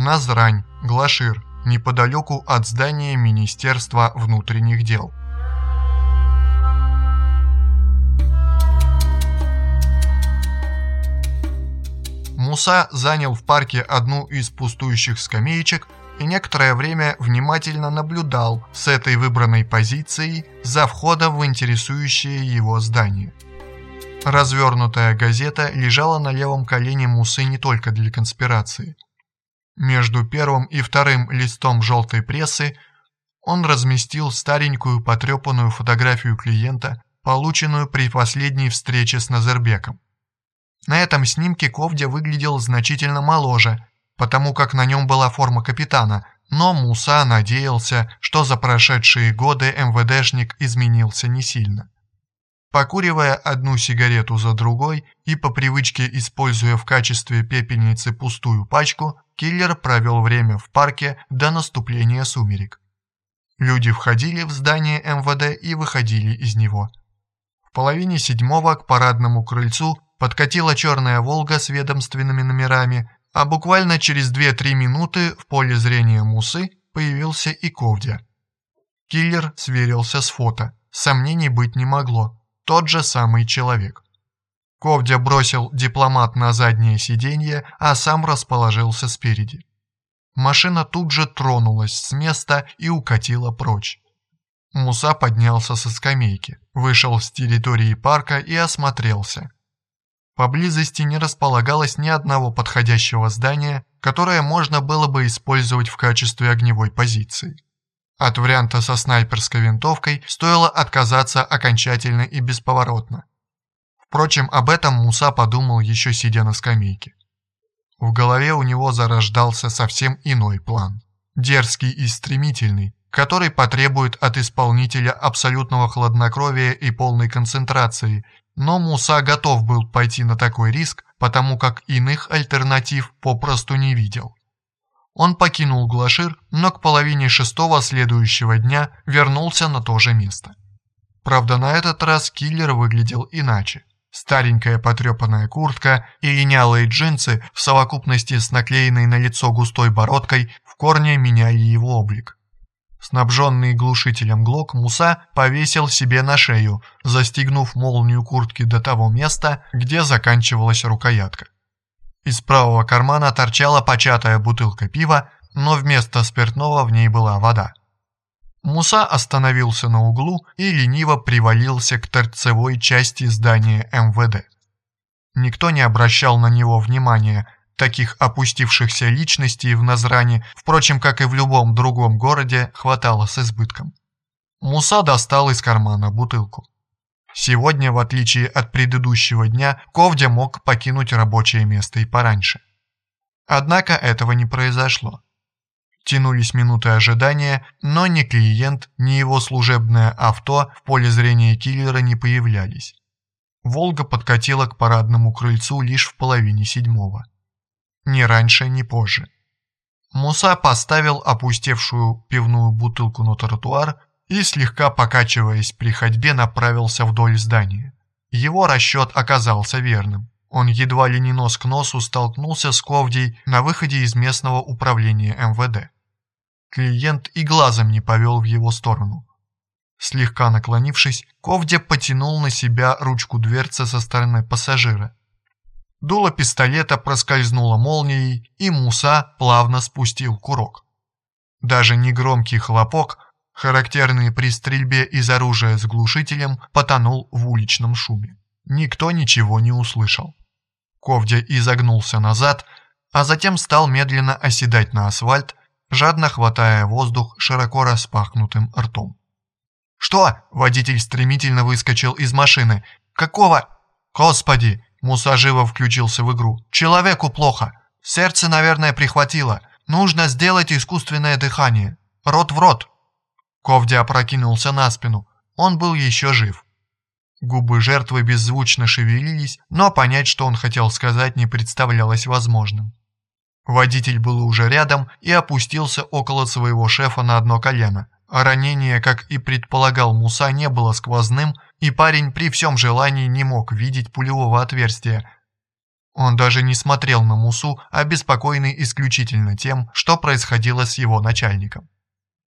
Назрань, Глашир, неподалеку от здания Министерства внутренних дел. Муса занял в парке одну из пустующих скамеечек и некоторое время внимательно наблюдал с этой выбранной позицией за входом в интересующее его здание. Развернутая газета лежала на левом колене Мусы не только для конспирации. Между первым и вторым листом желтой прессы он разместил старенькую потрепанную фотографию клиента, полученную при последней встрече с Назарбеком. На этом снимке Ковдя выглядел значительно моложе, потому как на нем была форма капитана, но Муса надеялся, что за прошедшие годы МВДшник изменился не сильно. Покуривая одну сигарету за другой и по привычке используя в качестве пепельницы пустую пачку, киллер провел время в парке до наступления сумерек. Люди входили в здание МВД и выходили из него. В половине седьмого к парадному крыльцу подкатила черная «Волга» с ведомственными номерами, а буквально через 2-3 минуты в поле зрения Мусы появился и Ковдя. Киллер сверился с фото, сомнений быть не могло тот же самый человек. Ковдя бросил дипломат на заднее сиденье, а сам расположился спереди. Машина тут же тронулась с места и укатила прочь. Муса поднялся со скамейки, вышел с территории парка и осмотрелся. Поблизости не располагалось ни одного подходящего здания, которое можно было бы использовать в качестве огневой позиции. От варианта со снайперской винтовкой стоило отказаться окончательно и бесповоротно. Впрочем, об этом Муса подумал еще сидя на скамейке. В голове у него зарождался совсем иной план. Дерзкий и стремительный, который потребует от исполнителя абсолютного хладнокровия и полной концентрации, но Муса готов был пойти на такой риск, потому как иных альтернатив попросту не видел. Он покинул Глашир, но к половине шестого следующего дня вернулся на то же место. Правда, на этот раз киллер выглядел иначе. Старенькая потрепанная куртка и линялые джинсы в совокупности с наклеенной на лицо густой бородкой в корне меняли его облик. Снабженный глушителем Глок Муса повесил себе на шею, застегнув молнию куртки до того места, где заканчивалась рукоятка. Из правого кармана торчала початая бутылка пива, но вместо спиртного в ней была вода. Муса остановился на углу и лениво привалился к торцевой части здания МВД. Никто не обращал на него внимания, таких опустившихся личностей в Назране, впрочем, как и в любом другом городе, хватало с избытком. Муса достал из кармана бутылку. Сегодня, в отличие от предыдущего дня, Ковдя мог покинуть рабочее место и пораньше. Однако этого не произошло. Тянулись минуты ожидания, но ни клиент, ни его служебное авто в поле зрения киллера не появлялись. «Волга» подкатила к парадному крыльцу лишь в половине седьмого. Ни раньше, ни позже. Муса поставил опустевшую пивную бутылку на тротуар и, слегка покачиваясь при ходьбе, направился вдоль здания. Его расчет оказался верным. Он едва ли не нос к носу столкнулся с Ковдей на выходе из местного управления МВД. Клиент и глазом не повел в его сторону. Слегка наклонившись, Ковдя потянул на себя ручку дверцы со стороны пассажира. Дуло пистолета проскользнуло молнией, и Муса плавно спустил курок. Даже негромкий хлопок – характерный при стрельбе из оружия с глушителем, потонул в уличном шуме. Никто ничего не услышал. Ковдя изогнулся назад, а затем стал медленно оседать на асфальт, жадно хватая воздух широко распахнутым ртом. «Что?» – водитель стремительно выскочил из машины. «Какого?» «Господи!» – Муса живо включился в игру. «Человеку плохо. Сердце, наверное, прихватило. Нужно сделать искусственное дыхание. Рот в рот». Ковди опрокинулся на спину. Он был еще жив. Губы жертвы беззвучно шевелились, но понять, что он хотел сказать, не представлялось возможным. Водитель был уже рядом и опустился около своего шефа на одно колено. Ранение, как и предполагал Муса, не было сквозным, и парень при всем желании не мог видеть пулевого отверстия. Он даже не смотрел на Мусу, обеспокоенный исключительно тем, что происходило с его начальником.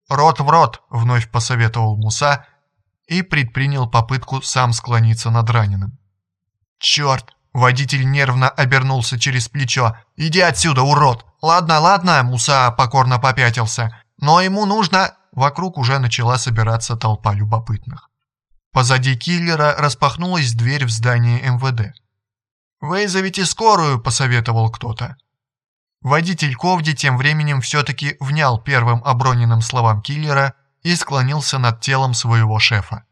«Рот в рот!» – вновь посоветовал Муса и предпринял попытку сам склониться над раненым. «Черт!» – водитель нервно обернулся через плечо. «Иди отсюда, урод!» «Ладно, ладно!» – Муса покорно попятился. «Но ему нужно...» Вокруг уже начала собираться толпа любопытных. Позади киллера распахнулась дверь в здание МВД. «Вызовите скорую», – посоветовал кто-то. Водитель Ковди тем временем все-таки внял первым оброненным словам киллера и склонился над телом своего шефа.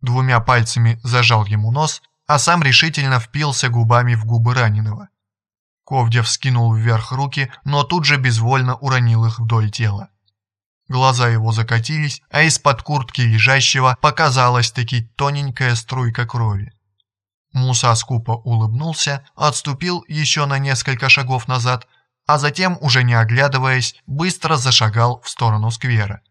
Двумя пальцами зажал ему нос, а сам решительно впился губами в губы раненого. Ковдев скинул вверх руки, но тут же безвольно уронил их вдоль тела. Глаза его закатились, а из-под куртки лежащего показалась-таки тоненькая струйка крови. Муса скупо улыбнулся, отступил еще на несколько шагов назад, а затем, уже не оглядываясь, быстро зашагал в сторону сквера.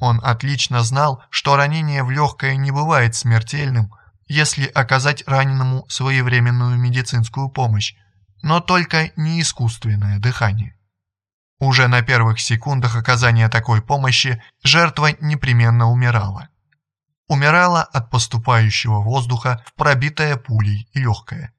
Он отлично знал, что ранение в легкое не бывает смертельным, если оказать раненому своевременную медицинскую помощь, но только не искусственное дыхание. Уже на первых секундах оказания такой помощи жертва непременно умирала. Умирала от поступающего воздуха в пробитое пулей легкое.